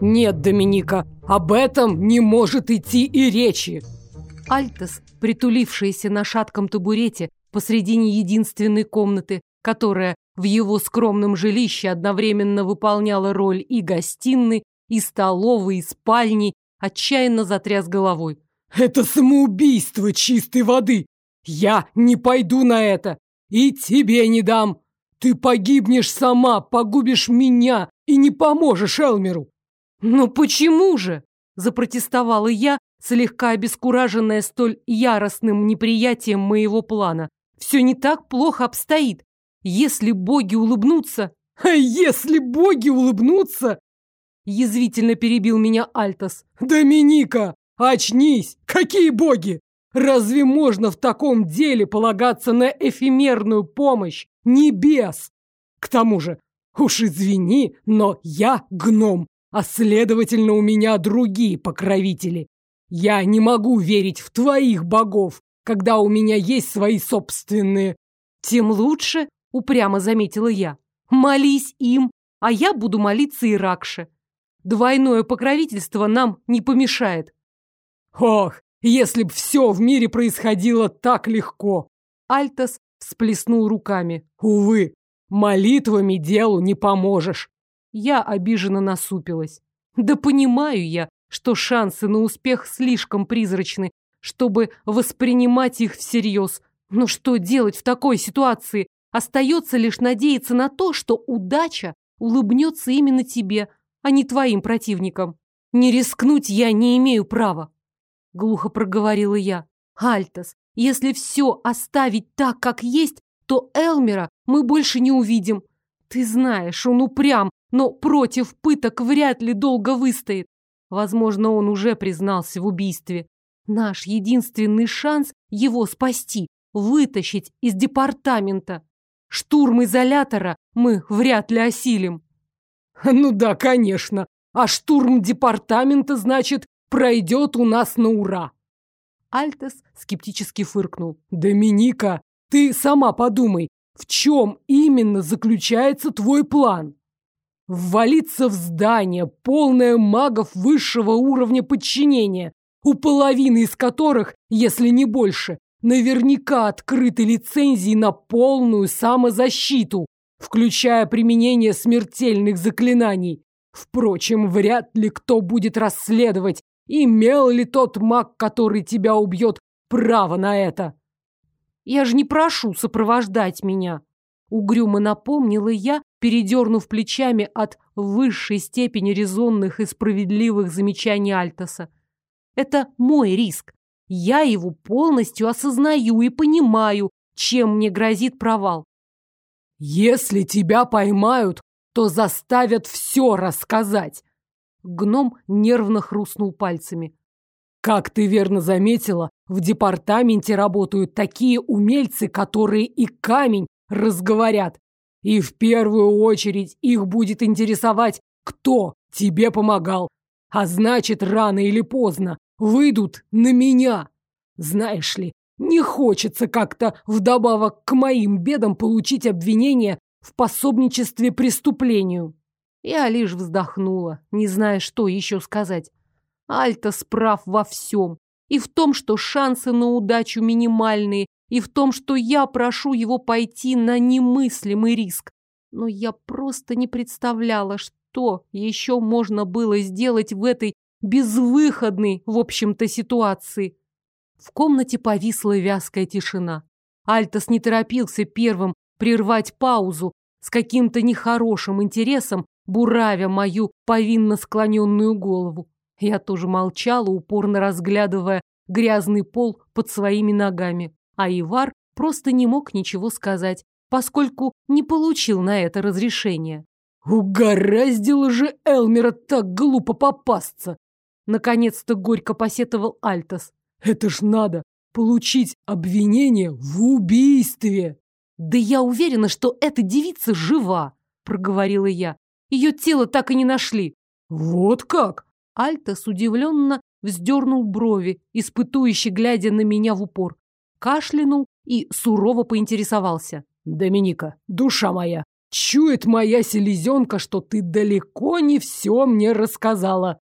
Нет, Доминика, об этом не может идти и речи. Альтос, притулившийся на шатком табурете посредине единственной комнаты, которая в его скромном жилище одновременно выполняла роль и гостиной, и столовой, и спальни, отчаянно затряс головой. «Это самоубийство чистой воды! Я не пойду на это! И тебе не дам! Ты погибнешь сама, погубишь меня и не поможешь Элмеру!» «Ну почему же?» – запротестовала я, слегка обескураженная столь яростным неприятием моего плана. «Все не так плохо обстоит. Если боги улыбнутся...» «А если боги улыбнутся?» Язвительно перебил меня Альтос. «Доминика, очнись! Какие боги! Разве можно в таком деле полагаться на эфемерную помощь небес? К тому же, уж извини, но я гном, а следовательно у меня другие покровители. Я не могу верить в твоих богов, когда у меня есть свои собственные. Тем лучше, упрямо заметила я. Молись им, а я буду молиться Иракше. Двойное покровительство нам не помешает. Ох, если б все в мире происходило так легко! Альтос всплеснул руками. Увы, молитвами делу не поможешь. Я обиженно насупилась. Да понимаю я, что шансы на успех слишком призрачны, чтобы воспринимать их всерьез. Но что делать в такой ситуации? Остается лишь надеяться на то, что удача улыбнется именно тебе, а не твоим противникам. Не рискнуть я не имею права. Глухо проговорила я. Альтас, если все оставить так, как есть, то Элмера мы больше не увидим. Ты знаешь, он упрям, но против пыток вряд ли долго выстоит. Возможно, он уже признался в убийстве. Наш единственный шанс его спасти, вытащить из департамента. Штурм изолятора мы вряд ли осилим. Ну да, конечно. А штурм департамента, значит, пройдет у нас на ура. Альтес скептически фыркнул. Доминика, ты сама подумай, в чем именно заключается твой план? Ввалиться в здание, полное магов высшего уровня подчинения, у половины из которых, если не больше, наверняка открыты лицензии на полную самозащиту, включая применение смертельных заклинаний. Впрочем, вряд ли кто будет расследовать, имел ли тот маг, который тебя убьет, право на это. Я же не прошу сопровождать меня. Угрюмо напомнила я, передернув плечами от высшей степени резонных и справедливых замечаний Альтоса. Это мой риск. Я его полностью осознаю и понимаю, чем мне грозит провал. Если тебя поймают, то заставят все рассказать. Гном нервно хрустнул пальцами. Как ты верно заметила, в департаменте работают такие умельцы, которые и камень разговорят. И в первую очередь их будет интересовать, кто тебе помогал. А значит, рано или поздно выйдут на меня. Знаешь ли, не хочется как-то вдобавок к моим бедам получить обвинение в пособничестве преступлению. Я лишь вздохнула, не зная, что еще сказать. Альта справ во всем. И в том, что шансы на удачу минимальные, и в том, что я прошу его пойти на немыслимый риск. Но я просто не представляла, что еще можно было сделать в этой безвыходной, в общем-то, ситуации. В комнате повисла вязкая тишина. Альтос не торопился первым прервать паузу, с каким-то нехорошим интересом буравя мою повинно склоненную голову. Я тоже молчала, упорно разглядывая грязный пол под своими ногами а Ивар просто не мог ничего сказать, поскольку не получил на это разрешения. «Угораздило же Элмера так глупо попасться!» Наконец-то горько посетовал Альтос. «Это ж надо получить обвинение в убийстве!» «Да я уверена, что эта девица жива!» проговорила я. Ее тело так и не нашли. «Вот как?» Альтос удивленно вздернул брови, испытующе глядя на меня в упор кашлянул и сурово поинтересовался. Доминика, душа моя, чует моя селезенка, что ты далеко не все мне рассказала.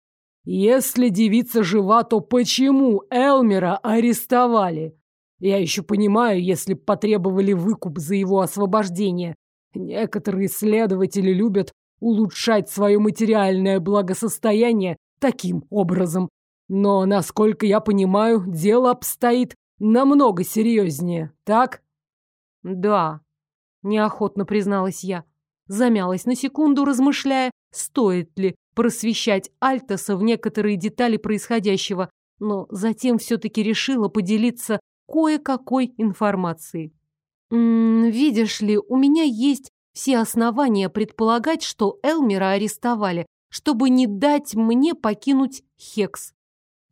Если девица жива, то почему Элмера арестовали? Я еще понимаю, если потребовали выкуп за его освобождение. Некоторые следователи любят улучшать свое материальное благосостояние таким образом. Но, насколько я понимаю, дело обстоит намного серьезнее, так? Да, неохотно призналась я. Замялась на секунду, размышляя, стоит ли просвещать Альтаса в некоторые детали происходящего, но затем все-таки решила поделиться кое-какой информацией. Видишь ли, у меня есть все основания предполагать, что Элмера арестовали, чтобы не дать мне покинуть Хекс.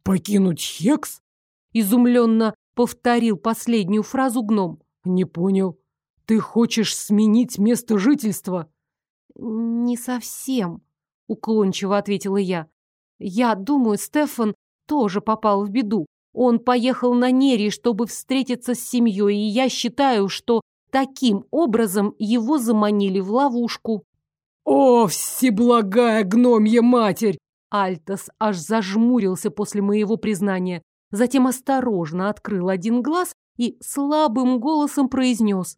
«Покинуть Хекс?» Изумленно повторил последнюю фразу гном. «Не понял. Ты хочешь сменить место жительства?» «Не совсем», — уклончиво ответила я. «Я думаю, Стефан тоже попал в беду. Он поехал на Нерий, чтобы встретиться с семьей, и я считаю, что Таким образом его заманили в ловушку. «О, всеблагая гномья матерь!» Альтос аж зажмурился после моего признания. Затем осторожно открыл один глаз и слабым голосом произнес.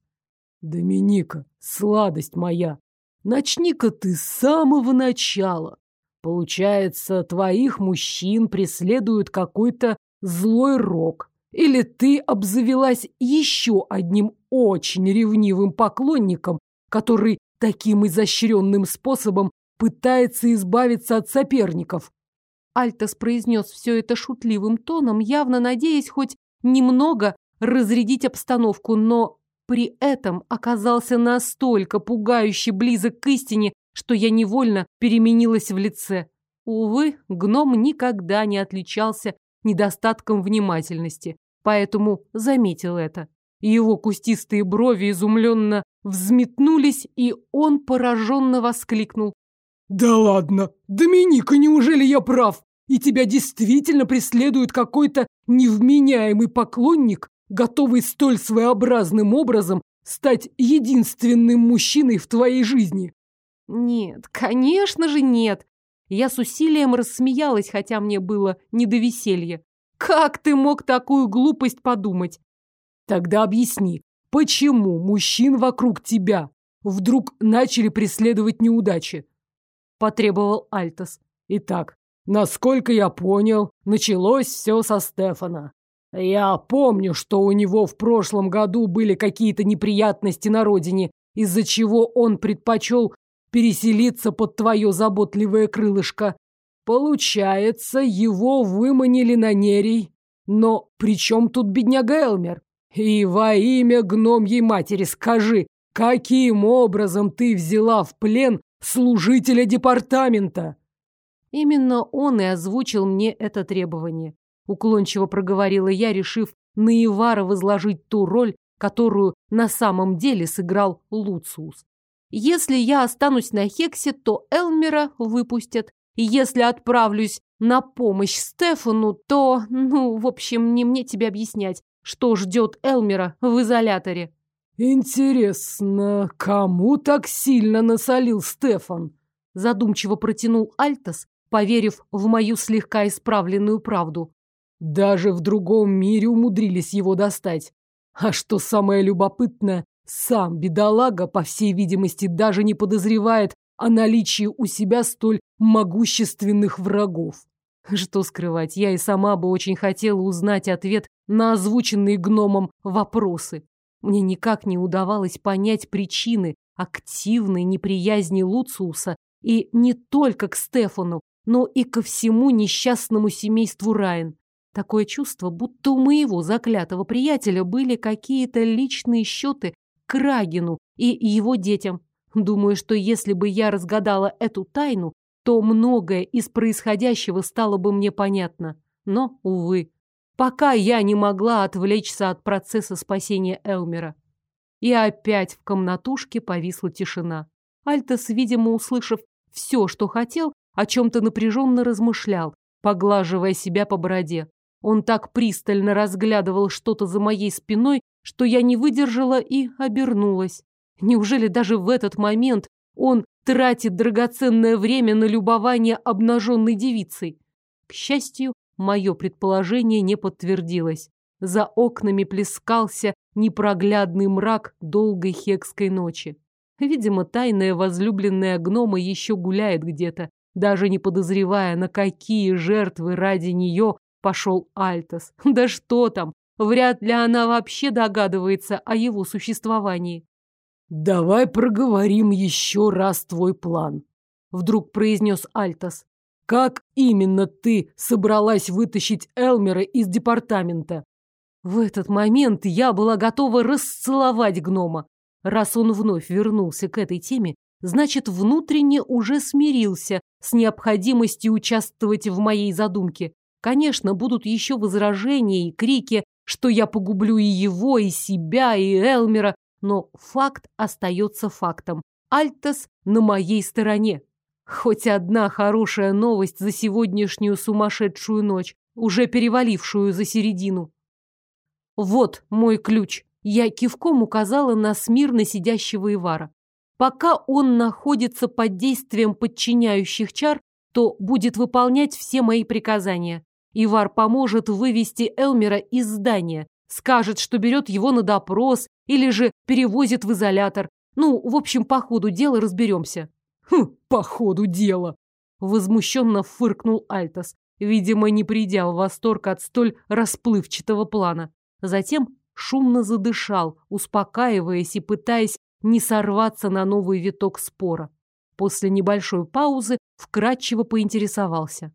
«Доминика, сладость моя, начни-ка ты с самого начала. Получается, твоих мужчин преследует какой-то злой рок. Или ты обзавелась еще одним очень ревнивым поклонником, который таким изощренным способом пытается избавиться от соперников. Альтос произнес все это шутливым тоном, явно надеясь хоть немного разрядить обстановку, но при этом оказался настолько пугающе близок к истине, что я невольно переменилась в лице. Увы, гном никогда не отличался недостатком внимательности, поэтому заметил это. Его кустистые брови изумленно взметнулись, и он пораженно воскликнул. «Да ладно! Доминика, неужели я прав? И тебя действительно преследует какой-то невменяемый поклонник, готовый столь своеобразным образом стать единственным мужчиной в твоей жизни?» «Нет, конечно же нет!» Я с усилием рассмеялась, хотя мне было не до веселья. «Как ты мог такую глупость подумать? Тогда объясни, почему мужчин вокруг тебя вдруг начали преследовать неудачи? Потребовал Альтос. Итак, насколько я понял, началось все со Стефана. Я помню, что у него в прошлом году были какие-то неприятности на родине, из-за чего он предпочел переселиться под твое заботливое крылышко. Получается, его выманили на Нерий. Но при чем тут бедняга Элмер? И во имя гномьей матери скажи, каким образом ты взяла в плен служителя департамента? Именно он и озвучил мне это требование. Уклончиво проговорила я, решив на Ивара возложить ту роль, которую на самом деле сыграл Луциус. Если я останусь на Хексе, то Элмера выпустят. И если отправлюсь на помощь Стефану, то, ну, в общем, не мне тебе объяснять что ждет Элмера в изоляторе. «Интересно, кому так сильно насолил Стефан?» Задумчиво протянул Альтос, поверив в мою слегка исправленную правду. Даже в другом мире умудрились его достать. А что самое любопытное, сам бедолага, по всей видимости, даже не подозревает о наличии у себя столь могущественных врагов. Что скрывать, я и сама бы очень хотела узнать ответ на озвученные гномом вопросы. Мне никак не удавалось понять причины активной неприязни Луциуса и не только к Стефану, но и ко всему несчастному семейству Райан. Такое чувство, будто у моего заклятого приятеля были какие-то личные счеты к Рагину и его детям. Думаю, что если бы я разгадала эту тайну, то многое из происходящего стало бы мне понятно. Но, увы, пока я не могла отвлечься от процесса спасения Элмера. И опять в комнатушке повисла тишина. Альтос, видимо, услышав все, что хотел, о чем-то напряженно размышлял, поглаживая себя по бороде. Он так пристально разглядывал что-то за моей спиной, что я не выдержала и обернулась. Неужели даже в этот момент он тратит драгоценное время на любование обнаженной девицей? К счастью, мое предположение не подтвердилось. За окнами плескался непроглядный мрак долгой хекской ночи. Видимо, тайная возлюбленная гнома еще гуляет где-то, даже не подозревая, на какие жертвы ради нее пошел Альтос. Да что там, вряд ли она вообще догадывается о его существовании. «Давай проговорим еще раз твой план», — вдруг произнес Альтос. «Как именно ты собралась вытащить Элмера из департамента?» В этот момент я была готова расцеловать гнома. Раз он вновь вернулся к этой теме, значит, внутренне уже смирился с необходимостью участвовать в моей задумке. Конечно, будут еще возражения и крики, что я погублю и его, и себя, и Элмера, но факт остается фактом. Альтос на моей стороне. Хоть одна хорошая новость за сегодняшнюю сумасшедшую ночь, уже перевалившую за середину. Вот мой ключ. Я кивком указала на смирно сидящего Ивара. Пока он находится под действием подчиняющих чар, то будет выполнять все мои приказания. Ивар поможет вывести Элмера из здания, скажет, что берет его на допрос или же перевозит в изолятор. Ну, в общем, по ходу дела разберемся. Хм, по ходу дела. Возмущенно фыркнул Альтос, видимо, не придя в восторг от столь расплывчатого плана. Затем шумно задышал, успокаиваясь и пытаясь не сорваться на новый виток спора. После небольшой паузы вкратчиво поинтересовался.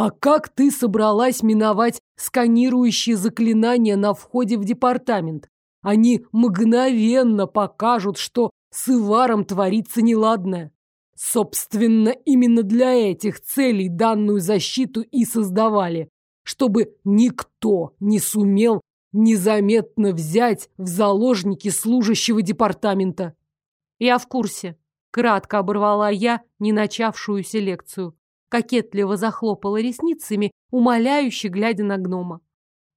«А как ты собралась миновать сканирующие заклинания на входе в департамент? Они мгновенно покажут, что с Иваром творится неладное. Собственно, именно для этих целей данную защиту и создавали, чтобы никто не сумел незаметно взять в заложники служащего департамента. Я в курсе. Кратко оборвала я не начавшуюся лекцию. Кокетливо захлопала ресницами, умоляюще глядя на гнома.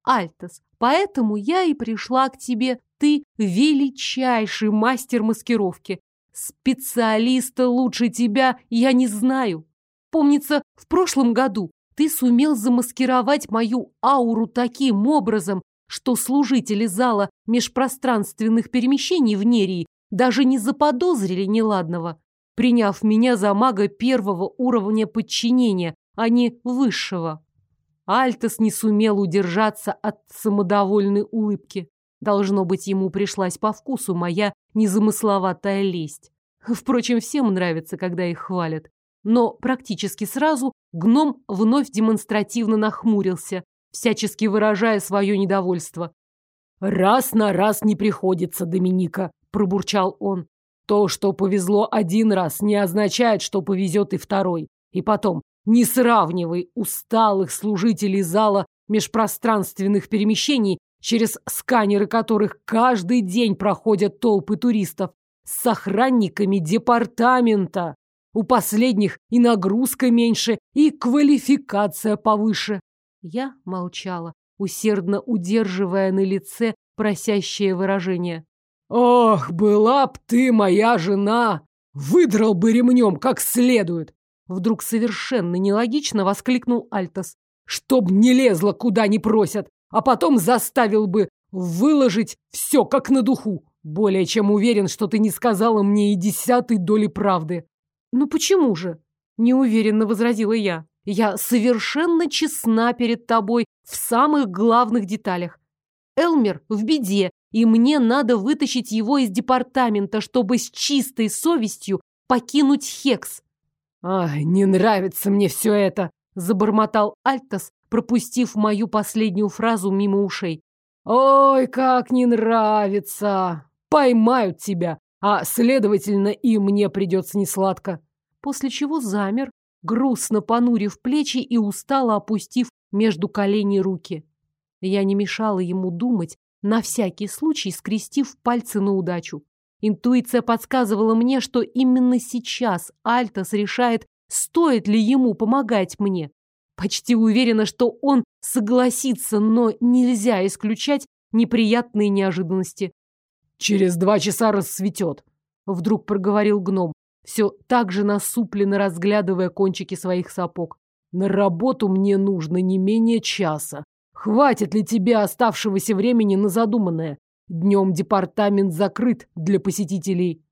Альтос, поэтому я и пришла к тебе. Ты величайший мастер маскировки. Специалиста лучше тебя я не знаю. Помнится, в прошлом году ты сумел замаскировать мою ауру таким образом, что служители зала межпространственных перемещений в Нерии даже не заподозрили неладного, приняв меня за мага первого уровня подчинения, а не высшего. Альтос не сумел удержаться от самодовольной улыбки. Должно быть, ему пришлась по вкусу моя незамысловатая лесть. Впрочем, всем нравится, когда их хвалят. Но практически сразу гном вновь демонстративно нахмурился, всячески выражая свое недовольство. «Раз на раз не приходится, Доминика», – пробурчал он. «То, что повезло один раз, не означает, что повезет и второй. И потом, не сравнивай усталых служителей зала межпространственных перемещений, через сканеры которых каждый день проходят толпы туристов, с охранниками департамента. У последних и нагрузка меньше, и квалификация повыше. Я молчала, усердно удерживая на лице просящее выражение. «Ох, была б ты моя жена! Выдрал бы ремнем как следует!» Вдруг совершенно нелогично воскликнул Альтос. «Чтоб не лезла, куда не просят, а потом заставил бы выложить все как на духу. Более чем уверен, что ты не сказала мне и десятой доли правды». «Ну почему же?» – неуверенно возразила я. Я совершенно честна перед тобой в самых главных деталях. Элмер в беде, и мне надо вытащить его из департамента, чтобы с чистой совестью покинуть Хекс. «Ай, не нравится мне все это!» – забормотал Альтос, пропустив мою последнюю фразу мимо ушей. «Ой, как не нравится! Поймают тебя, а, следовательно, и мне придется несладко!» После чего замер, грустно понурив плечи и устало опустив между коленей руки. Я не мешала ему думать, на всякий случай скрестив пальцы на удачу. Интуиция подсказывала мне, что именно сейчас Альтос решает, стоит ли ему помогать мне. Почти уверена, что он согласится, но нельзя исключать неприятные неожиданности. «Через два часа рассветет», — вдруг проговорил гном, все так же насупленно разглядывая кончики своих сапог. «На работу мне нужно не менее часа. Хватит ли тебе оставшегося времени на задуманное? Днем департамент закрыт для посетителей».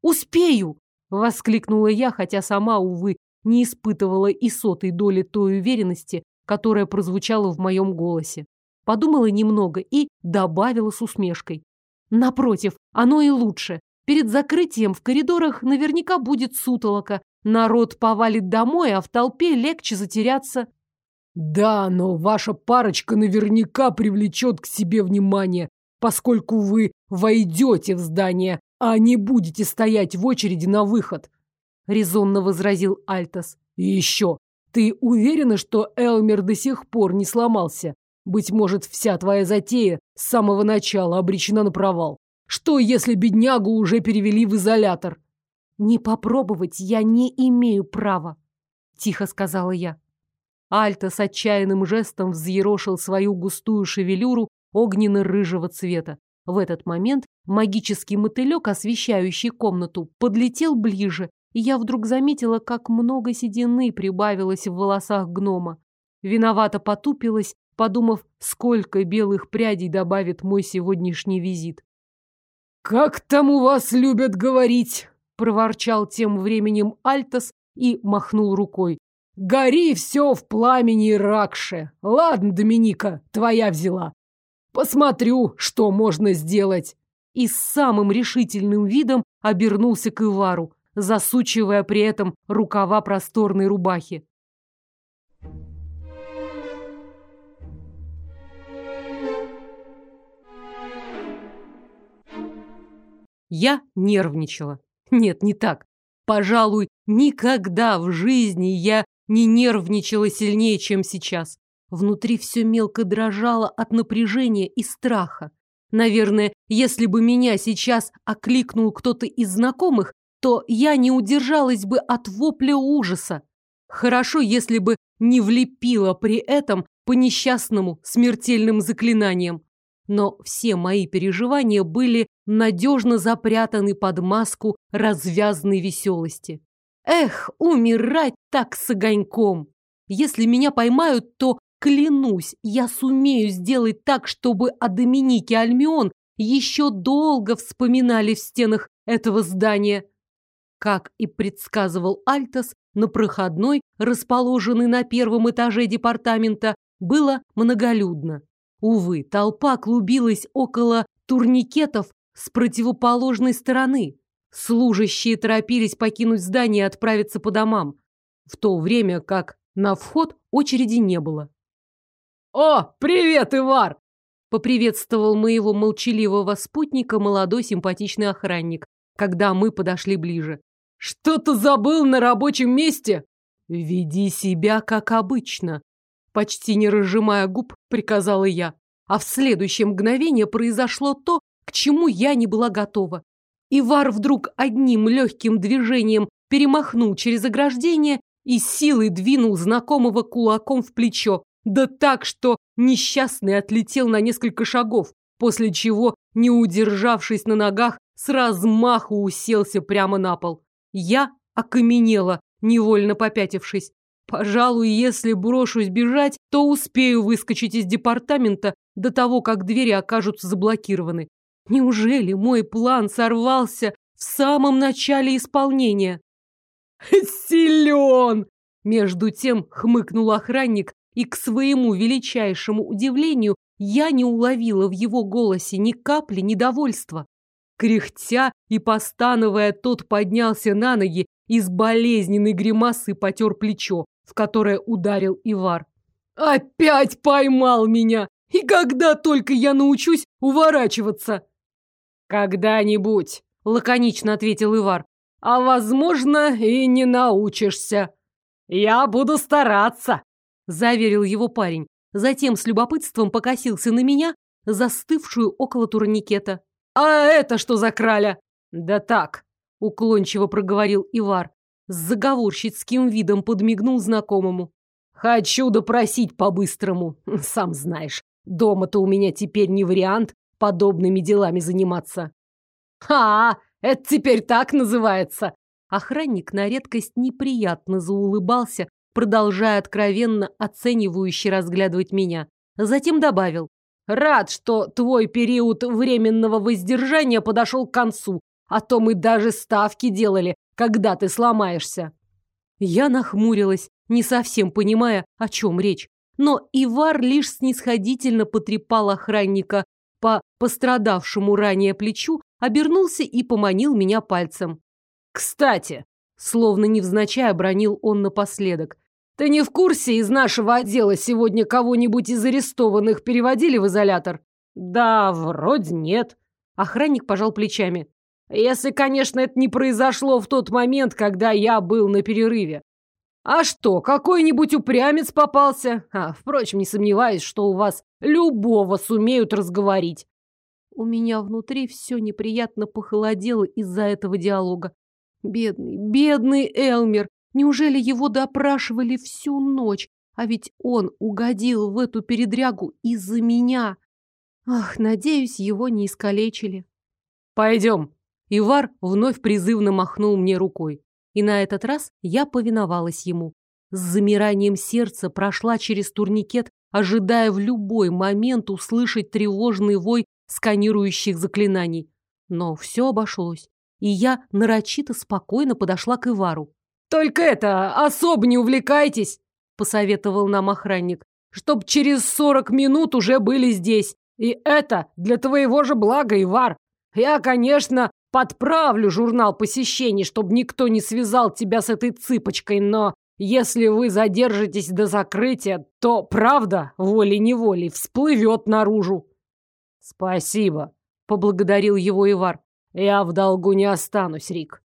«Успею!» — воскликнула я, хотя сама, увы, не испытывала и сотой доли той уверенности, которая прозвучала в моем голосе. Подумала немного и добавила с усмешкой. Напротив, оно и лучше. Перед закрытием в коридорах наверняка будет сутолока. Народ повалит домой, а в толпе легче затеряться. Да, но ваша парочка наверняка привлечет к себе внимание, поскольку вы войдете в здание, а не будете стоять в очереди на выход. Резонно возразил Альтос. И еще, ты уверена, что Элмер до сих пор не сломался? Быть может, вся твоя затея с самого начала обречена на провал. Что, если беднягу уже перевели в изолятор? Не попробовать я не имею права, тихо сказала я. Альта с отчаянным жестом взъерошил свою густую шевелюру огненно-рыжего цвета. В этот момент магический мотылек, освещающий комнату, подлетел ближе, и я вдруг заметила, как много седины прибавилось в волосах гнома. Виновато потупилась, подумав, сколько белых прядей добавит мой сегодняшний визит. «Как там у вас любят говорить?» — проворчал тем временем Альтос и махнул рукой. «Гори все в пламени Ракше. Ладно, Доминика, твоя взяла. Посмотрю, что можно сделать». И с самым решительным видом обернулся к Ивару, засучивая при этом рукава просторной рубахи. Я нервничала. Нет, не так. Пожалуй, никогда в жизни я не нервничала сильнее, чем сейчас. Внутри все мелко дрожало от напряжения и страха. Наверное, если бы меня сейчас окликнул кто-то из знакомых, то я не удержалась бы от вопля ужаса. Хорошо, если бы не влепила при этом по несчастному смертельным заклинаниям но все мои переживания были надежно запрятаны под маску развязной веселости. Эх, умирать так с огоньком! Если меня поймают, то, клянусь, я сумею сделать так, чтобы о Доминике Альмион еще долго вспоминали в стенах этого здания. Как и предсказывал Альтос, на проходной, расположенной на первом этаже департамента, было многолюдно. Увы, толпа клубилась около турникетов с противоположной стороны. Служащие торопились покинуть здание и отправиться по домам, в то время как на вход очереди не было. «О, привет, Ивар!» поприветствовал моего молчаливого спутника молодой симпатичный охранник, когда мы подошли ближе. «Что-то забыл на рабочем месте?» «Веди себя как обычно», Почти не разжимая губ, приказала я. А в следующее мгновение произошло то, к чему я не была готова. Ивар вдруг одним легким движением перемахнул через ограждение и силой двинул знакомого кулаком в плечо, да так, что несчастный отлетел на несколько шагов, после чего, не удержавшись на ногах, с размаху уселся прямо на пол. Я окаменела, невольно попятившись. Пожалуй, если брошусь бежать, то успею выскочить из департамента до того, как двери окажутся заблокированы. Неужели мой план сорвался в самом начале исполнения? Силен! Между тем хмыкнул охранник, и к своему величайшему удивлению я не уловила в его голосе ни капли недовольства. Кряхтя и постановая, тот поднялся на ноги и с болезненной гримасой потер плечо, в которое ударил Ивар. «Опять поймал меня! И когда только я научусь уворачиваться?» «Когда-нибудь», — лаконично ответил Ивар. «А, возможно, и не научишься. Я буду стараться», — заверил его парень. Затем с любопытством покосился на меня, застывшую около турникета. «А это что за краля?» «Да так», — уклончиво проговорил Ивар с заговорщицким видом подмигнул знакомому. «Хочу допросить по-быстрому, сам знаешь. Дома-то у меня теперь не вариант подобными делами заниматься. «А, это теперь так называется!» Охранник на редкость неприятно заулыбался, продолжая откровенно оценивающе разглядывать меня. Затем добавил. «Рад, что твой период временного воздержания подошел к концу, а то мы даже ставки делали, когда ты сломаешься». Я нахмурилась, не совсем понимая, о чем речь. Но Ивар лишь снисходительно потрепал охранника пострадавшему ранее плечу, обернулся и поманил меня пальцем. «Кстати!» — словно невзначай обронил он напоследок. «Ты не в курсе, из нашего отдела сегодня кого-нибудь из арестованных переводили в изолятор?» «Да, вроде нет». Охранник пожал плечами. «Если, конечно, это не произошло в тот момент, когда я был на перерыве. А что, какой-нибудь упрямец попался? А, впрочем, не сомневаюсь, что у вас любого сумеют разговорить. У меня внутри все неприятно похолодело из-за этого диалога. Бедный, бедный Элмер! Неужели его допрашивали всю ночь? А ведь он угодил в эту передрягу из-за меня. Ах, надеюсь, его не искалечили. Пойдем. Ивар вновь призывно махнул мне рукой. И на этот раз я повиновалась ему. С замиранием сердца прошла через турникет, ожидая в любой момент услышать тревожный вой сканирующих заклинаний. Но все обошлось, и я нарочито спокойно подошла к Ивару. «Только это, особо не увлекайтесь!» — посоветовал нам охранник. «Чтоб через сорок минут уже были здесь. И это для твоего же блага, Ивар. Я, конечно, Подправлю журнал посещений, чтобы никто не связал тебя с этой цыпочкой, но если вы задержитесь до закрытия, то правда, волей-неволей, всплывет наружу. Спасибо, поблагодарил его Ивар. Я в долгу не останусь, Рик.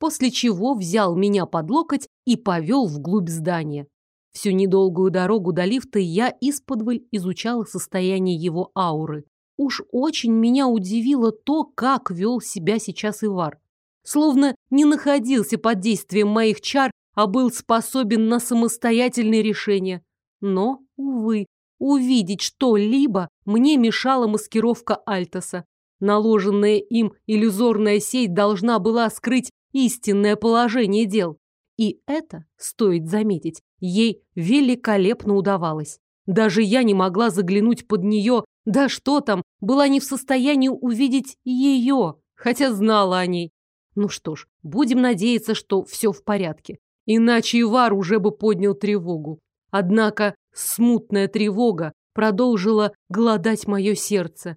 После чего взял меня под локоть и повел вглубь здания. Всю недолгую дорогу до лифта я исподволь изучала состояние его ауры. Уж очень меня удивило то, как вел себя сейчас Ивар. Словно не находился под действием моих чар, а был способен на самостоятельные решения. Но, увы, увидеть что-либо мне мешала маскировка Альтоса. Наложенная им иллюзорная сеть должна была скрыть истинное положение дел. И это, стоит заметить, ей великолепно удавалось. Даже я не могла заглянуть под нее да что там, была не в состоянии увидеть ее, хотя знала о ней. Ну что ж, будем надеяться, что все в порядке. Иначе Ивар уже бы поднял тревогу. Однако смутная тревога продолжила голодать мое сердце.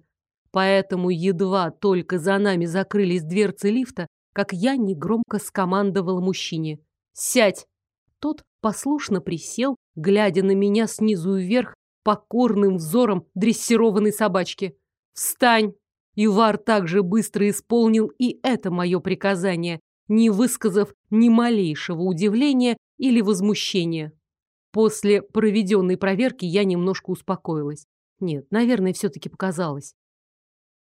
Поэтому едва только за нами закрылись дверцы лифта, как я негромко скомандовал мужчине. «Сядь!» Тот послушно присел, глядя на меня снизу вверх покорным взором дрессированной собачки. «Встань!» Ивар также быстро исполнил и это мое приказание, не высказав ни малейшего удивления или возмущения. После проведенной проверки я немножко успокоилась. Нет, наверное, все-таки показалось.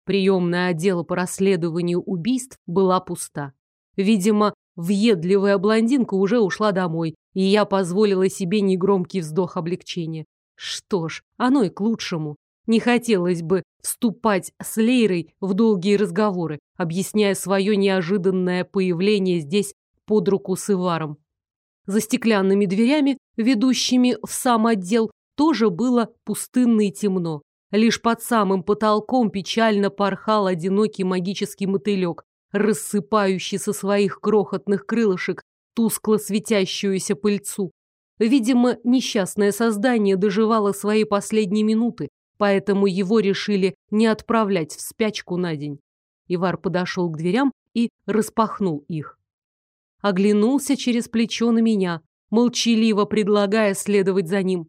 Приемная отдела по расследованию убийств была пуста. Видимо, въедливая блондинка уже ушла домой, и я позволила себе негромкий вздох облегчения. Что ж, оно и к лучшему. Не хотелось бы вступать с Лейрой в долгие разговоры, объясняя свое неожиданное появление здесь под руку с Иваром. За стеклянными дверями, ведущими в сам отдел, тоже было пустынно и темно. Лишь под самым потолком печально порхал одинокий магический мотылек, рассыпающий со своих крохотных крылышек тускло светящуюся пыльцу. Видимо, несчастное создание доживало свои последние минуты, поэтому его решили не отправлять в спячку на день. Ивар подошел к дверям и распахнул их. Оглянулся через плечо на меня, молчаливо предлагая следовать за ним.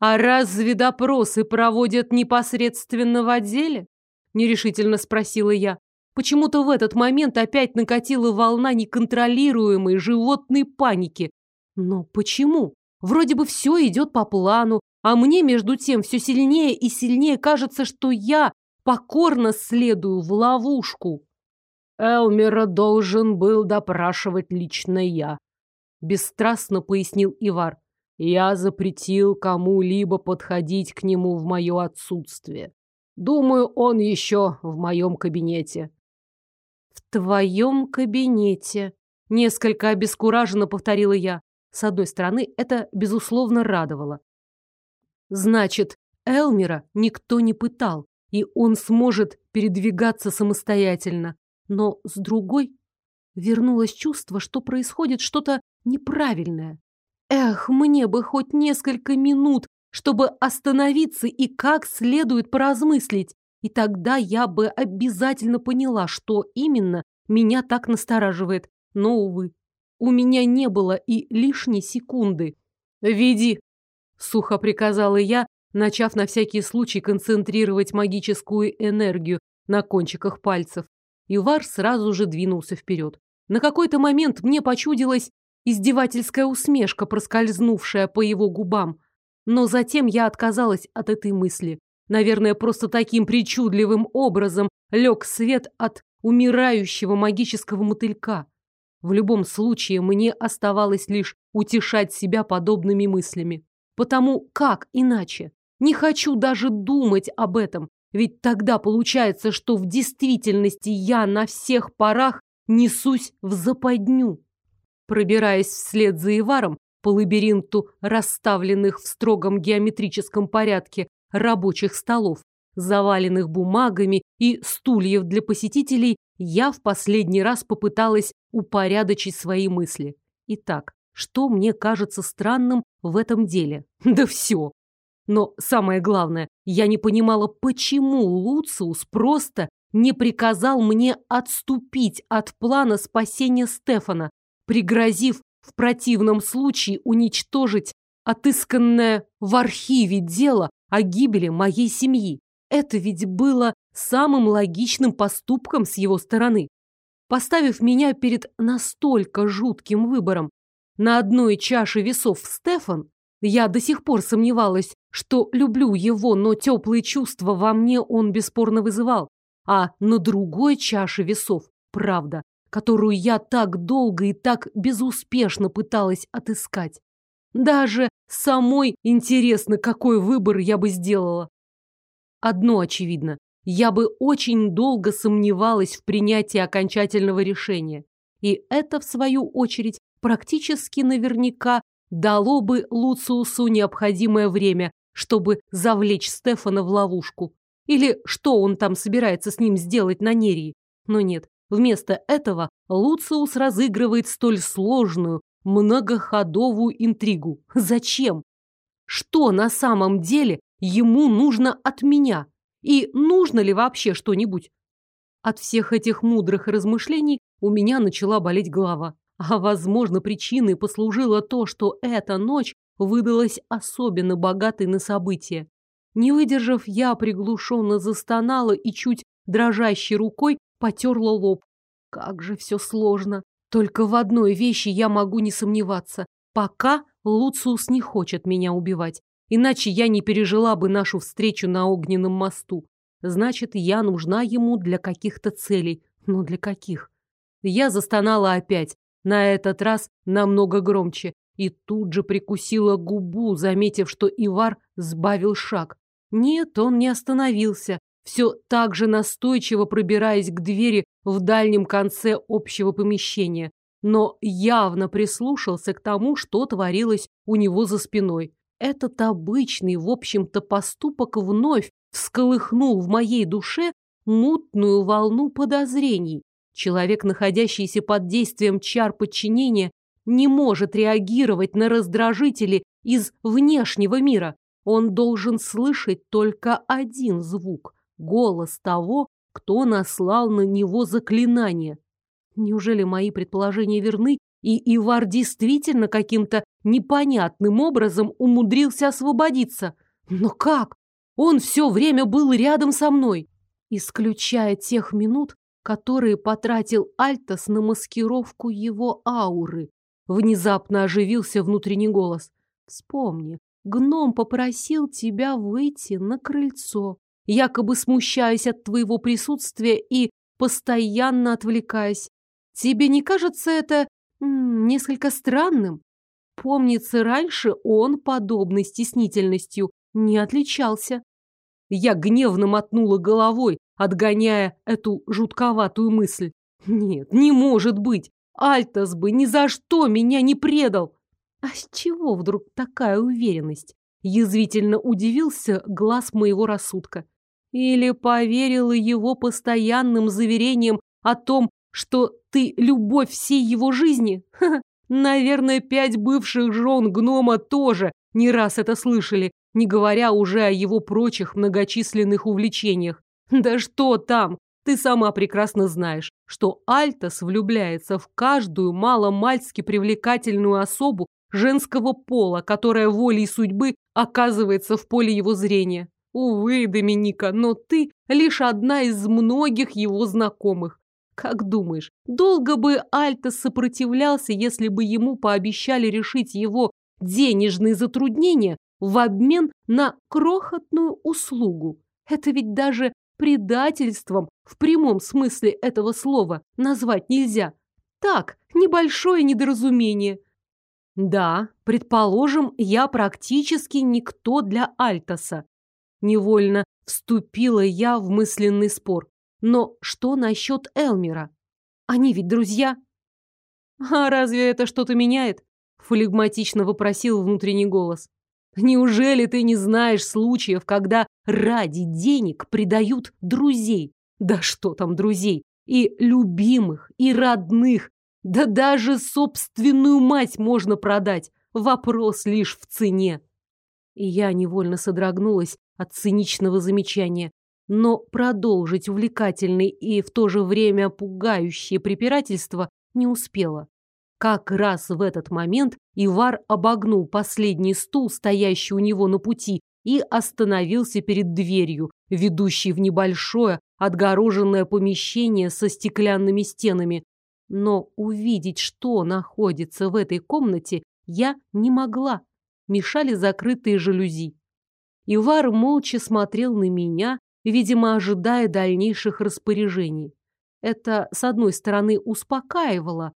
«А разве допросы проводят непосредственно в отделе?» – нерешительно спросила я. Почему-то в этот момент опять накатила волна неконтролируемой животной паники. Но почему? Вроде бы все идет по плану, а мне, между тем, все сильнее и сильнее кажется, что я покорно следую в ловушку. Элмера должен был допрашивать лично я, бесстрастно пояснил Ивар. Я запретил кому-либо подходить к нему в мое отсутствие. Думаю, он еще в моем кабинете. В твоем кабинете. Несколько обескураженно повторила я. С одной стороны, это, безусловно, радовало. Значит, Элмера никто не пытал, и он сможет передвигаться самостоятельно. Но с другой вернулось чувство, что происходит что-то неправильное. Эх, мне бы хоть несколько минут, чтобы остановиться и как следует поразмыслить, и тогда я бы обязательно поняла, что именно меня так настораживает. Но, увы, у меня не было и лишней секунды. «Веди!» — сухо приказала я, начав на всякий случай концентрировать магическую энергию на кончиках пальцев. Ивар сразу же двинулся вперед. На какой-то момент мне почудилась издевательская усмешка, проскользнувшая по его губам. Но затем я отказалась от этой мысли. Наверное, просто таким причудливым образом лег свет от умирающего магического мотылька. В любом случае, мне оставалось лишь утешать себя подобными мыслями. Потому как иначе? Не хочу даже думать об этом, ведь тогда получается, что в действительности я на всех парах несусь в западню. Пробираясь вслед за Иваром по лабиринту расставленных в строгом геометрическом порядке рабочих столов, заваленных бумагами и стульев для посетителей, я в последний раз попыталась упорядочить свои мысли. Итак, что мне кажется странным в этом деле? Да все. Но самое главное, я не понимала, почему Луциус просто не приказал мне отступить от плана спасения Стефана, пригрозив в противном случае уничтожить отысканное в архиве дело о гибели моей семьи. Это ведь было самым логичным поступком с его стороны. Поставив меня перед настолько жутким выбором, на одной чаше весов Стефан, я до сих пор сомневалась, что люблю его, но теплые чувства во мне он бесспорно вызывал. А на другой чаше весов правда, которую я так долго и так безуспешно пыталась отыскать. Даже самой интересно, какой выбор я бы сделала. Одно очевидно. Я бы очень долго сомневалась в принятии окончательного решения. И это, в свою очередь, практически наверняка дало бы Луциусу необходимое время, чтобы завлечь Стефана в ловушку. Или что он там собирается с ним сделать на Нерии. Но нет, вместо этого Луциус разыгрывает столь сложную, многоходовую интригу. Зачем? Что на самом деле ему нужно от меня? И нужно ли вообще что-нибудь? От всех этих мудрых размышлений у меня начала болеть голова. А, возможно, причиной послужило то, что эта ночь выдалась особенно богатой на события. Не выдержав, я приглушенно застонала и чуть дрожащей рукой потерла лоб. Как же все сложно. Только в одной вещи я могу не сомневаться. Пока Луциус не хочет меня убивать. Иначе я не пережила бы нашу встречу на огненном мосту. Значит, я нужна ему для каких-то целей. Но для каких? Я застонала опять, на этот раз намного громче, и тут же прикусила губу, заметив, что Ивар сбавил шаг. Нет, он не остановился, все так же настойчиво пробираясь к двери в дальнем конце общего помещения, но явно прислушался к тому, что творилось у него за спиной. Этот обычный, в общем-то, поступок вновь всколыхнул в моей душе мутную волну подозрений. Человек, находящийся под действием чар подчинения, не может реагировать на раздражители из внешнего мира. Он должен слышать только один звук – голос того, кто наслал на него заклинание. Неужели мои предположения верны, и Ивар действительно каким-то непонятным образом умудрился освободиться? Но как? Он все время был рядом со мной, исключая тех минут, которые потратил Альтос на маскировку его ауры. Внезапно оживился внутренний голос. Вспомни, гном попросил тебя выйти на крыльцо, якобы смущаясь от твоего присутствия и постоянно отвлекаясь. Тебе не кажется это несколько странным? Помнится, раньше он подобной стеснительностью не отличался. Я гневно мотнула головой, отгоняя эту жутковатую мысль. Нет, не может быть. Альтас бы ни за что меня не предал. А с чего вдруг такая уверенность? Язвительно удивился глаз моего рассудка. Или поверила его постоянным заверениям о том, что ты любовь всей его жизни? Ха -ха. Наверное, пять бывших жен гнома тоже не раз это слышали, не говоря уже о его прочих многочисленных увлечениях. Да что там? Ты сама прекрасно знаешь, что Альтас влюбляется в каждую маломальски привлекательную особу женского пола, которая волей судьбы оказывается в поле его зрения. Увы, Доминика, но ты лишь одна из многих его знакомых. Как думаешь, долго бы Альтас сопротивлялся, если бы ему пообещали решить его денежные затруднения в обмен на крохотную услугу? Это ведь даже предательством в прямом смысле этого слова назвать нельзя. Так, небольшое недоразумение. Да, предположим, я практически никто для Альтаса. Невольно вступила я в мысленный спор. Но что насчет Элмера? Они ведь друзья. А разве это что-то меняет? Флегматично вопросил внутренний голос. Неужели ты не знаешь случаев, когда ради денег предают друзей? Да что там друзей? И любимых, и родных. Да даже собственную мать можно продать. Вопрос лишь в цене. И я невольно содрогнулась от циничного замечания, но продолжить увлекательный и в то же время пугающее препирательство не успела. Как раз в этот момент Ивар обогнул последний стул, стоящий у него на пути, и остановился перед дверью, ведущей в небольшое, отгороженное помещение со стеклянными стенами. Но увидеть, что находится в этой комнате, я не могла. Мешали закрытые жалюзи. Ивар молча смотрел на меня, видимо, ожидая дальнейших распоряжений. Это, с одной стороны, успокаивало,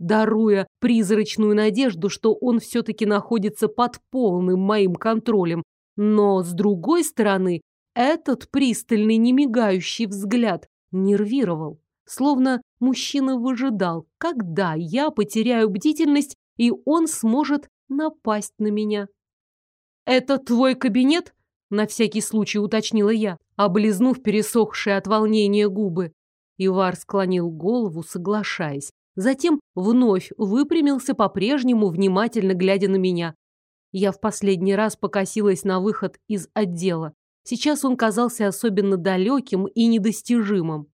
даруя призрачную надежду, что он все-таки находится под полным моим контролем. Но, с другой стороны, этот пристальный, немигающий взгляд нервировал. Словно мужчина выжидал, когда я потеряю бдительность, и он сможет напасть на меня. «Это твой кабинет?» — на всякий случай уточнила я, облизнув пересохшие от волнения губы. Ивар склонил голову, соглашаясь. Затем вновь выпрямился по-прежнему, внимательно глядя на меня. Я в последний раз покосилась на выход из отдела. Сейчас он казался особенно далеким и недостижимым.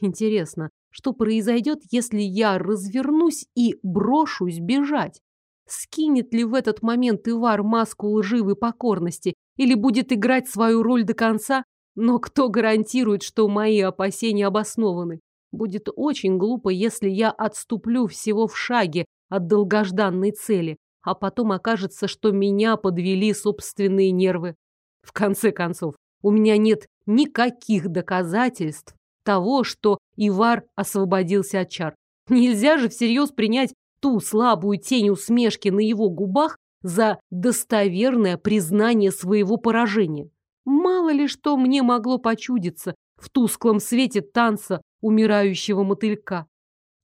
Интересно, что произойдет, если я развернусь и брошусь бежать? Скинет ли в этот момент Ивар маску лживой покорности или будет играть свою роль до конца? Но кто гарантирует, что мои опасения обоснованы? Будет очень глупо, если я отступлю всего в шаге от долгожданной цели, а потом окажется, что меня подвели собственные нервы. В конце концов, у меня нет никаких доказательств того, что Ивар освободился от чар. Нельзя же всерьез принять ту слабую тень усмешки на его губах за достоверное признание своего поражения. Мало ли что мне могло почудиться в тусклом свете танца умирающего мотылька.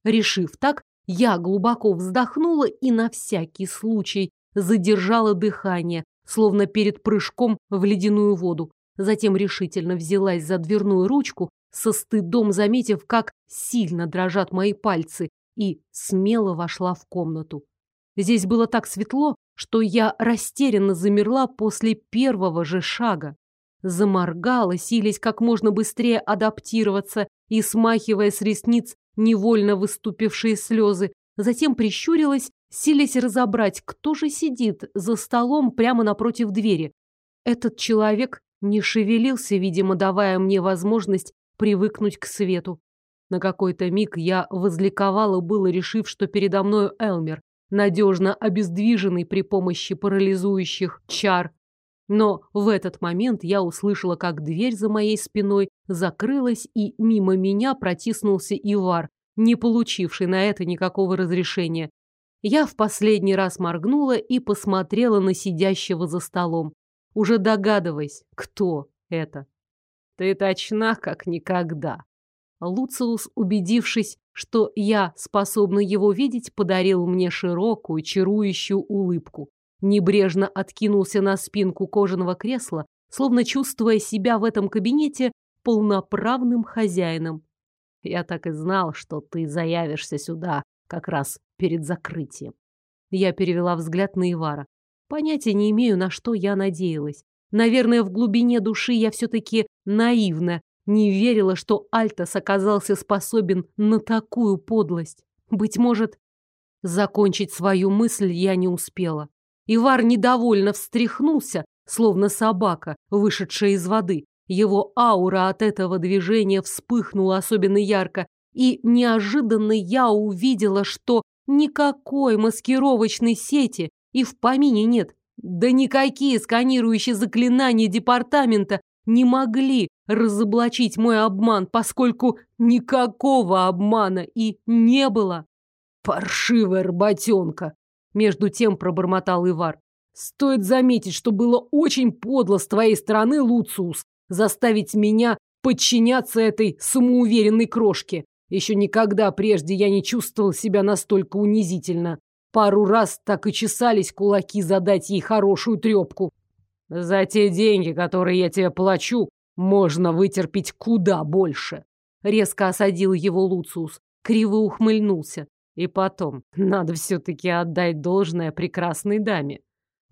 Решив так, я глубоко вздохнула и на всякий случай задержала дыхание, словно перед прыжком в ледяную воду. Затем решительно взялась за дверную ручку, со стыдом заметив, как сильно дрожат мои пальцы, и смело вошла в комнату. Здесь было так светло, что я растерянно замерла после первого же шага. Заморгала, силясь как можно быстрее адаптироваться и смахивая с ресниц невольно выступившие слезы. Затем прищурилась, силясь разобрать, кто же сидит за столом прямо напротив двери. Этот человек не шевелился, видимо, давая мне возможность привыкнуть к свету. На какой-то миг я возликовала, было решив, что передо мною Элмер, надежно обездвиженный при помощи парализующих чар, но в этот момент я услышала, как дверь за моей спиной закрылась, и мимо меня протиснулся Ивар, не получивший на это никакого разрешения. Я в последний раз моргнула и посмотрела на сидящего за столом, уже догадываясь, кто это. Ты точна, как никогда. Луциус, убедившись, что я способна его видеть, подарил мне широкую, чарующую улыбку. Небрежно откинулся на спинку кожаного кресла, словно чувствуя себя в этом кабинете полноправным хозяином. Я так и знал, что ты заявишься сюда как раз перед закрытием. Я перевела взгляд на Ивара. Понятия не имею, на что я надеялась. Наверное, в глубине души я все-таки наивна, не верила, что Альтас оказался способен на такую подлость. Быть может, закончить свою мысль я не успела. Ивар недовольно встряхнулся, словно собака, вышедшая из воды. Его аура от этого движения вспыхнула особенно ярко, и неожиданно я увидела, что никакой маскировочной сети и в помине нет. Да никакие сканирующие заклинания департамента не могли разоблачить мой обман, поскольку никакого обмана и не было. Паршивая работенка! Между тем пробормотал Ивар. Стоит заметить, что было очень подло с твоей стороны, Луциус, заставить меня подчиняться этой самоуверенной крошке. Еще никогда прежде я не чувствовал себя настолько унизительно. Пару раз так и чесались кулаки задать ей хорошую трепку. За те деньги, которые я тебе плачу, можно вытерпеть куда больше. Резко осадил его Луциус, криво ухмыльнулся. И потом, надо все-таки отдать должное прекрасной даме.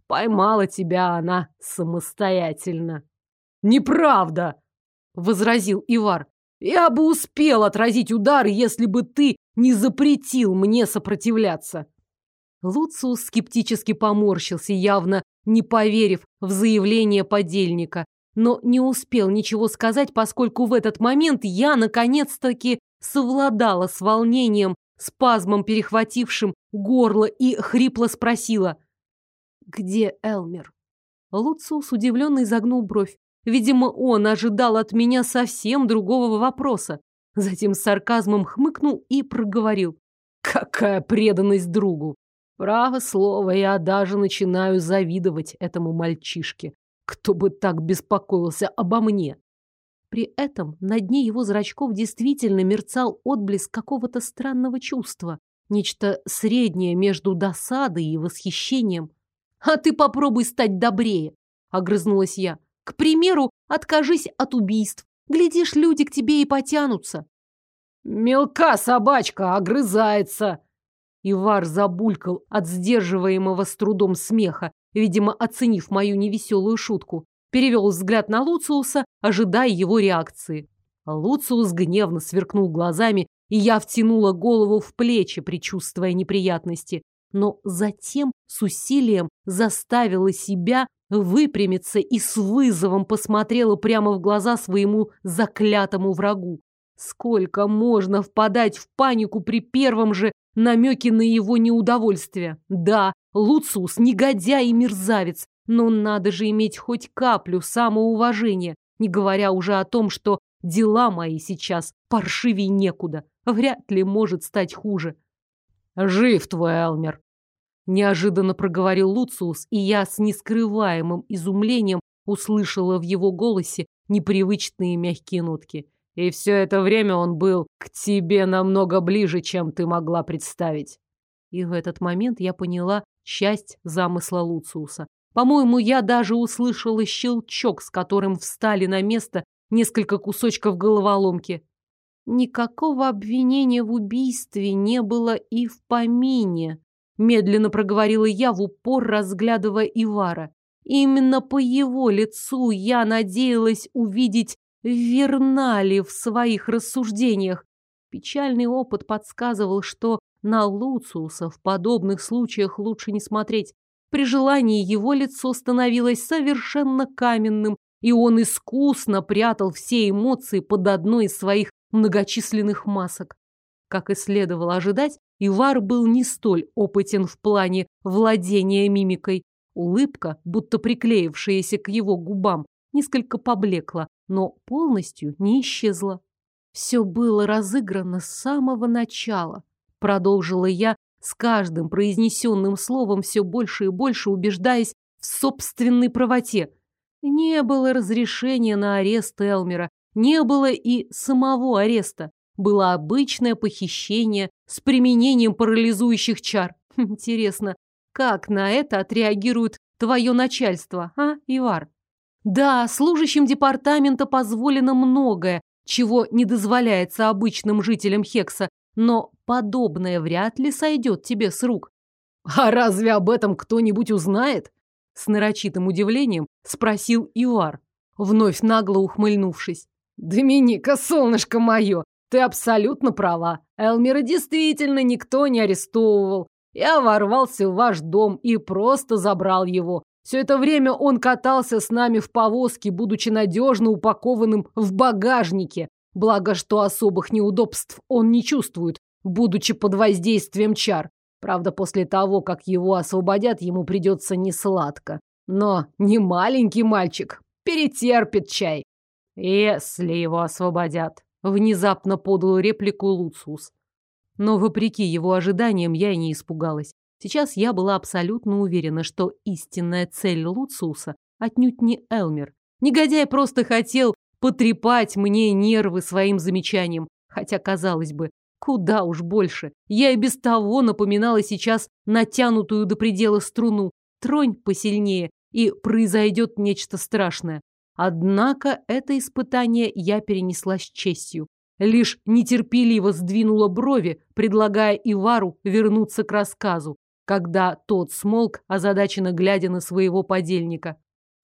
Поймала тебя она самостоятельно. Неправда, возразил Ивар. Я бы успел отразить удар, если бы ты не запретил мне сопротивляться. Луциус скептически поморщился, явно не поверив в заявление подельника, но не успел ничего сказать, поскольку в этот момент я, наконец-таки, совладала с волнением, спазмом перехватившим горло и хрипло спросила «Где Элмер?» Луциус удивленно изогнул бровь. Видимо, он ожидал от меня совсем другого вопроса. Затем с сарказмом хмыкнул и проговорил. «Какая преданность другу! Право слово, я даже начинаю завидовать этому мальчишке. Кто бы так беспокоился обо мне? При этом на дне его зрачков действительно мерцал отблеск какого-то странного чувства. Нечто среднее между досадой и восхищением. «А ты попробуй стать добрее!» — огрызнулась я. «К примеру, откажись от убийств. Глядишь, люди к тебе и потянутся». «Мелка собачка огрызается!» Ивар забулькал от сдерживаемого с трудом смеха, видимо, оценив мою невеселую шутку. Перевел взгляд на Луциуса, ожидая его реакции. Луциус гневно сверкнул глазами, и я втянула голову в плечи, предчувствуя неприятности. Но затем с усилием заставила себя выпрямиться и с вызовом посмотрела прямо в глаза своему заклятому врагу. Сколько можно впадать в панику при первом же намеке на его неудовольствие? Да, Луциус негодяй и мерзавец, но надо же иметь хоть каплю самоуважения, не говоря уже о том, что дела мои сейчас паршивей некуда. Вряд ли может стать хуже. Жив твой Элмер. Неожиданно проговорил Луциус, и я с нескрываемым изумлением услышала в его голосе непривычные мягкие нотки. И все это время он был к тебе намного ближе, чем ты могла представить. И в этот момент я поняла часть замысла Луциуса. По-моему, я даже услышала щелчок, с которым встали на место несколько кусочков головоломки. Никакого обвинения в убийстве не было и в помине, медленно проговорила я в упор, разглядывая Ивара. Именно по его лицу я надеялась увидеть верна ли в своих рассуждениях. Печальный опыт подсказывал, что на Луциуса в подобных случаях лучше не смотреть. При желании его лицо становилось совершенно каменным, и он искусно прятал все эмоции под одной из своих многочисленных масок. Как и следовало ожидать, Ивар был не столь опытен в плане владения мимикой. Улыбка, будто приклеившаяся к его губам, несколько поблекла, но полностью не исчезла. Все было разыграно с самого начала, продолжила я с каждым произнесенным словом все больше и больше убеждаясь в собственной правоте. Не было разрешения на арест Элмера, не было и самого ареста. Было обычное похищение с применением парализующих чар. Интересно, как на это отреагирует твое начальство, а, Ивар? Да, служащим департамента позволено многое, чего не дозволяется обычным жителям Хекса, но подобное вряд ли сойдет тебе с рук. А разве об этом кто-нибудь узнает? С нарочитым удивлением спросил Ивар, вновь нагло ухмыльнувшись. Доминика, солнышко мое, ты абсолютно права. Элмера действительно никто не арестовывал. Я ворвался в ваш дом и просто забрал его. Все это время он катался с нами в повозке, будучи надежно упакованным в багажнике. Благо, что особых неудобств он не чувствует, будучи под воздействием чар. Правда, после того, как его освободят, ему придется несладко. Но не маленький мальчик, перетерпит чай. Если его освободят, внезапно подал реплику Луциус. Но вопреки его ожиданиям я и не испугалась. Сейчас я была абсолютно уверена, что истинная цель Луциуса отнюдь не Элмер. Негодяй просто хотел потрепать мне нервы своим замечанием. Хотя, казалось бы, куда уж больше. Я и без того напоминала сейчас натянутую до предела струну. Тронь посильнее, и произойдет нечто страшное. Однако это испытание я перенесла с честью. Лишь нетерпеливо сдвинула брови, предлагая Ивару вернуться к рассказу, когда тот смолк, озадаченно глядя на своего подельника.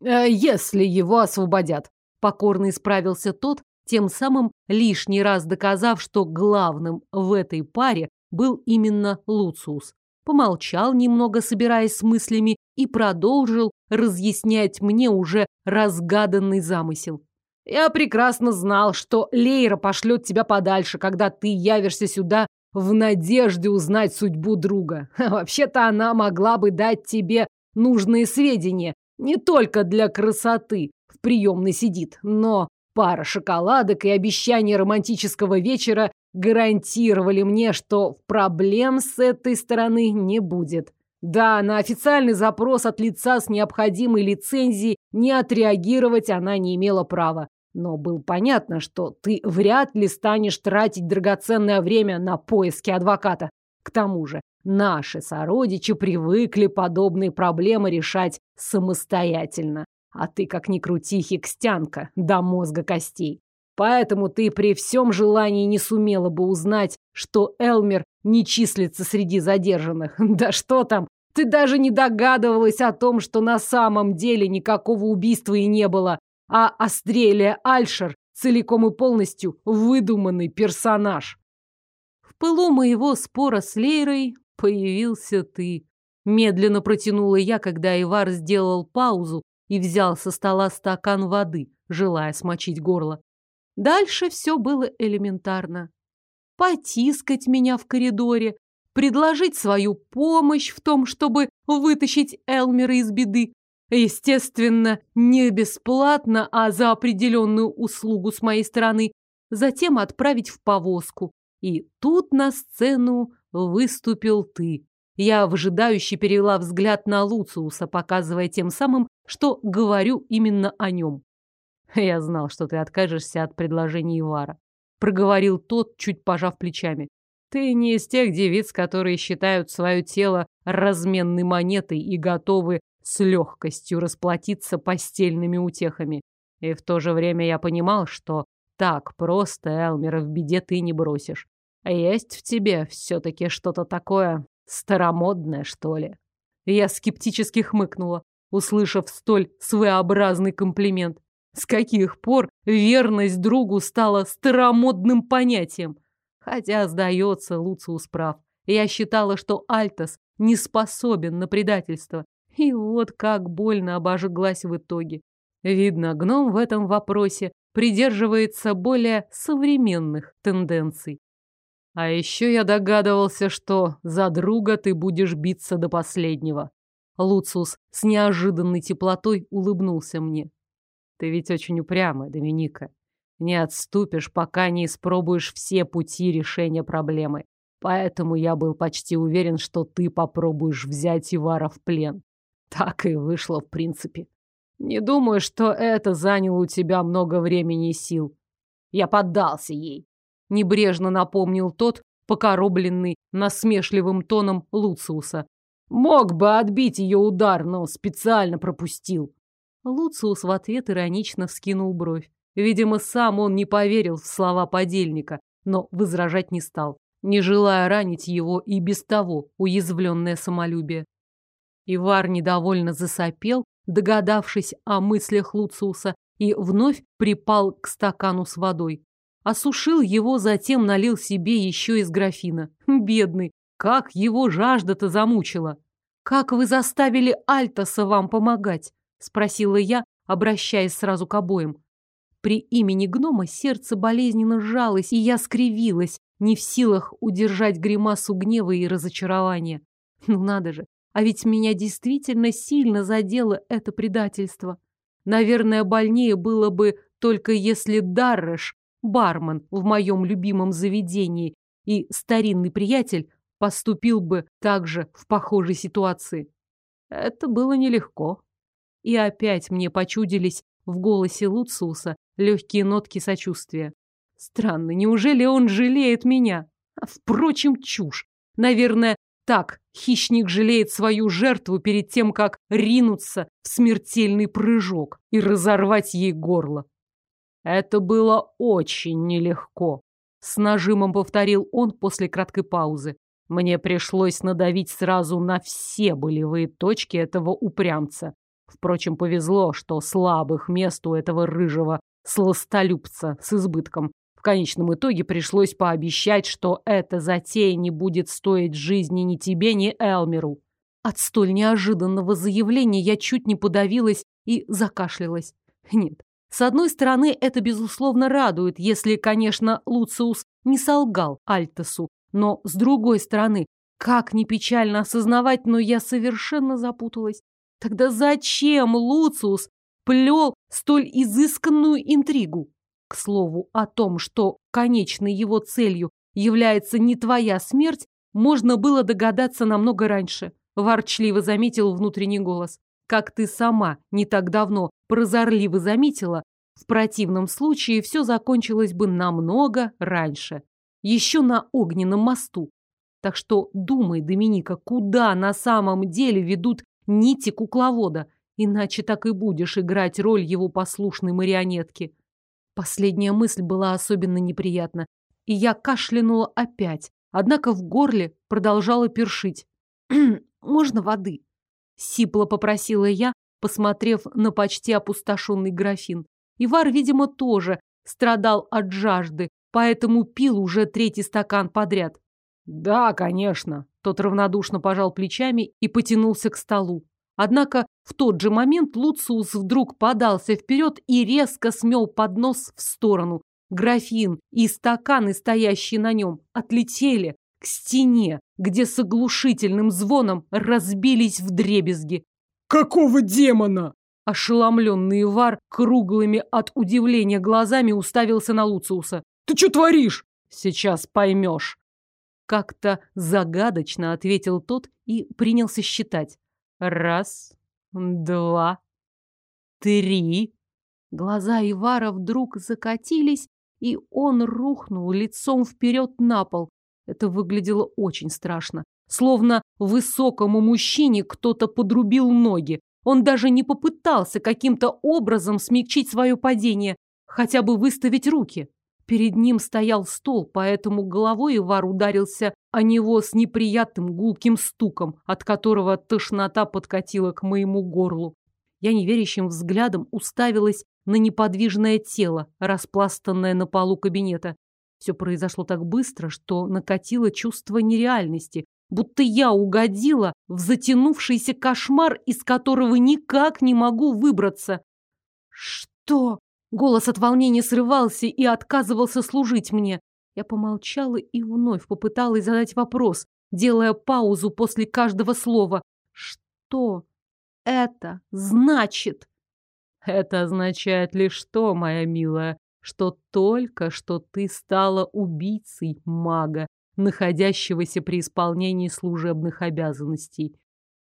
«Э, «Если его освободят», — покорно исправился тот, тем самым лишний раз доказав, что главным в этой паре был именно Луциус. Помолчал немного, собираясь с мыслями, и продолжил разъяснять мне уже разгаданный замысел. Я прекрасно знал, что Лейра пошлет тебя подальше, когда ты явишься сюда в надежде узнать судьбу друга. Вообще-то она могла бы дать тебе нужные сведения, не только для красоты в приемной сидит, но пара шоколадок и обещание романтического вечера гарантировали мне, что проблем с этой стороны не будет. Да, на официальный запрос от лица с необходимой лицензией не отреагировать она не имела права. Но было понятно, что ты вряд ли станешь тратить драгоценное время на поиски адвоката. К тому же, наши сородичи привыкли подобные проблемы решать самостоятельно. А ты, как ни крути, хикстянка, до мозга костей. Поэтому ты при всем желании не сумела бы узнать, что Элмер не числится среди задержанных. Да что там, ты даже не догадывалась о том, что на самом деле никакого убийства и не было, а Астрелия Альшер целиком и полностью выдуманный персонаж. В пылу моего спора с Лейрой появился ты. Медленно протянула я, когда Ивар сделал паузу и взял со стола стакан воды, желая смочить горло. Дальше все было элементарно. Потискать меня в коридоре, предложить свою помощь в том, чтобы вытащить Элмера из беды. Естественно, не бесплатно, а за определенную услугу с моей стороны. Затем отправить в повозку. И тут на сцену выступил ты. Я выжидающе перевела взгляд на Луциуса, показывая тем самым, что говорю именно о нем. Я знал, что ты откажешься от предложения Ивара. Проговорил тот, чуть пожав плечами. Ты не из тех девиц, которые считают свое тело разменной монетой и готовы с легкостью расплатиться постельными утехами. И в то же время я понимал, что так просто Элмера в беде ты не бросишь. Есть в тебе все-таки что-то такое старомодное, что ли. Я скептически хмыкнула, услышав столь своеобразный комплимент. С каких пор верность другу стала старомодным понятием? Хотя, сдается, Луциус прав. Я считала, что Альтос не способен на предательство. И вот как больно обожглась в итоге. Видно, гном в этом вопросе придерживается более современных тенденций. А еще я догадывался, что за друга ты будешь биться до последнего. Луциус с неожиданной теплотой улыбнулся мне. Ты ведь очень упрямая, Доминика. Не отступишь, пока не испробуешь все пути решения проблемы. Поэтому я был почти уверен, что ты попробуешь взять Ивара в плен. Так и вышло, в принципе. Не думаю, что это заняло у тебя много времени и сил. Я поддался ей. Небрежно напомнил тот, покоробленный насмешливым тоном Луциуса. Мог бы отбить ее удар, но специально пропустил. Луциус в ответ иронично вскинул бровь. Видимо, сам он не поверил в слова подельника, но возражать не стал, не желая ранить его и без того уязвленное самолюбие. Ивар недовольно засопел, догадавшись о мыслях Луциуса, и вновь припал к стакану с водой. Осушил его, затем налил себе еще из графина. Бедный, как его жажда-то замучила. «Как вы заставили Альтаса вам помогать?» — спросила я, обращаясь сразу к обоим. При имени гнома сердце болезненно сжалось, и я скривилась, не в силах удержать гримасу гнева и разочарования. Ну надо же, а ведь меня действительно сильно задело это предательство. Наверное, больнее было бы только если Дарреш, бармен в моем любимом заведении, и старинный приятель поступил бы так же в похожей ситуации. Это было нелегко. И опять мне почудились в голосе Луциуса легкие нотки сочувствия. Странно, неужели он жалеет меня? Впрочем, чушь. Наверное, так хищник жалеет свою жертву перед тем, как ринуться в смертельный прыжок и разорвать ей горло. Это было очень нелегко, с нажимом повторил он после краткой паузы. Мне пришлось надавить сразу на все болевые точки этого упрямца. Впрочем, повезло, что слабых мест у этого рыжего сластолюбца с избытком. В конечном итоге пришлось пообещать, что эта затея не будет стоить жизни ни тебе, ни Элмеру. От столь неожиданного заявления я чуть не подавилась и закашлялась. Нет, с одной стороны, это безусловно радует, если, конечно, Луциус не солгал Альтесу, но с другой стороны, как ни печально осознавать, но я совершенно запуталась. Тогда зачем Луциус плел столь изысканную интригу? К слову, о том, что конечной его целью является не твоя смерть, можно было догадаться намного раньше. Ворчливо заметил внутренний голос. Как ты сама не так давно прозорливо заметила, в противном случае все закончилось бы намного раньше. Еще на огненном мосту. Так что думай, Доминика, куда на самом деле ведут нити кукловода, иначе так и будешь играть роль его послушной марионетки. Последняя мысль была особенно неприятна, и я кашлянула опять, однако в горле продолжала першить. «Можно воды?» — сипло попросила я, посмотрев на почти опустошенный графин. Ивар, видимо, тоже страдал от жажды, поэтому пил уже третий стакан подряд. «Да, конечно», — тот равнодушно пожал плечами и потянулся к столу. Однако в тот же момент Луциус вдруг подался вперед и резко смел поднос в сторону. Графин и стаканы, стоящие на нем, отлетели к стене, где с оглушительным звоном разбились в дребезги. «Какого демона?» Ошеломленный Ивар круглыми от удивления глазами уставился на Луциуса. «Ты что творишь?» «Сейчас поймешь». Как-то загадочно ответил тот и принялся считать. Раз, два, три. Глаза Ивара вдруг закатились, и он рухнул лицом вперед на пол. Это выглядело очень страшно. Словно высокому мужчине кто-то подрубил ноги. Он даже не попытался каким-то образом смягчить свое падение, хотя бы выставить руки. Перед ним стоял стол, поэтому головой Ивар ударился о него с неприятным гулким стуком, от которого тошнота подкатила к моему горлу. Я неверящим взглядом уставилась на неподвижное тело, распластанное на полу кабинета. Все произошло так быстро, что накатило чувство нереальности, будто я угодила в затянувшийся кошмар, из которого никак не могу выбраться. «Что?» Голос от волнения срывался и отказывался служить мне. Я помолчала и вновь попыталась задать вопрос, делая паузу после каждого слова. Что это значит? Это означает лишь то, моя милая, что только что ты стала убийцей мага, находящегося при исполнении служебных обязанностей.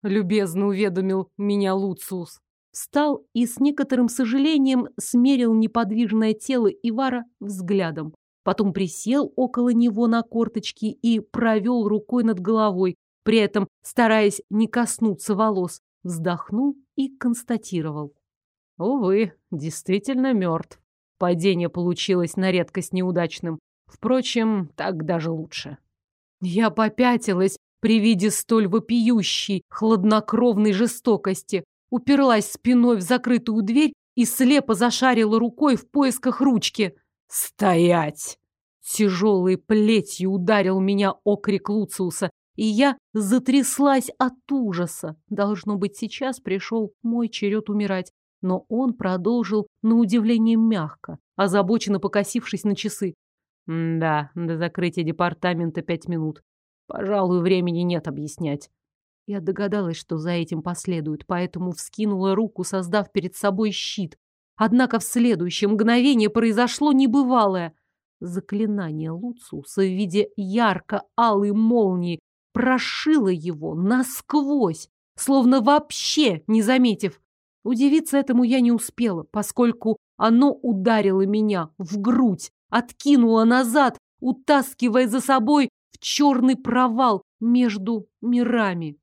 Любезно уведомил меня Луциус. Встал и с некоторым сожалением смерил неподвижное тело Ивара взглядом. Потом присел около него на корточки и провел рукой над головой, при этом стараясь не коснуться волос, вздохнул и констатировал. Увы, действительно мертв. Падение получилось на редкость неудачным. Впрочем, так даже лучше. Я попятилась при виде столь вопиющей, хладнокровной жестокости, уперлась спиной в закрытую дверь и слепо зашарила рукой в поисках ручки. «Стоять!» Тяжелой плетью ударил меня окрик Луциуса, и я затряслась от ужаса. Должно быть, сейчас пришел мой черед умирать. Но он продолжил на удивление мягко, озабоченно покосившись на часы. Да, до закрытия департамента пять минут. Пожалуй, времени нет объяснять. Я догадалась, что за этим последует, поэтому вскинула руку, создав перед собой щит. Однако в следующее мгновение произошло небывалое. Заклинание Луцуса в виде ярко-алой молнии прошило его насквозь, словно вообще не заметив. Удивиться этому я не успела, поскольку оно ударило меня в грудь, откинуло назад, утаскивая за собой в черный провал между мирами.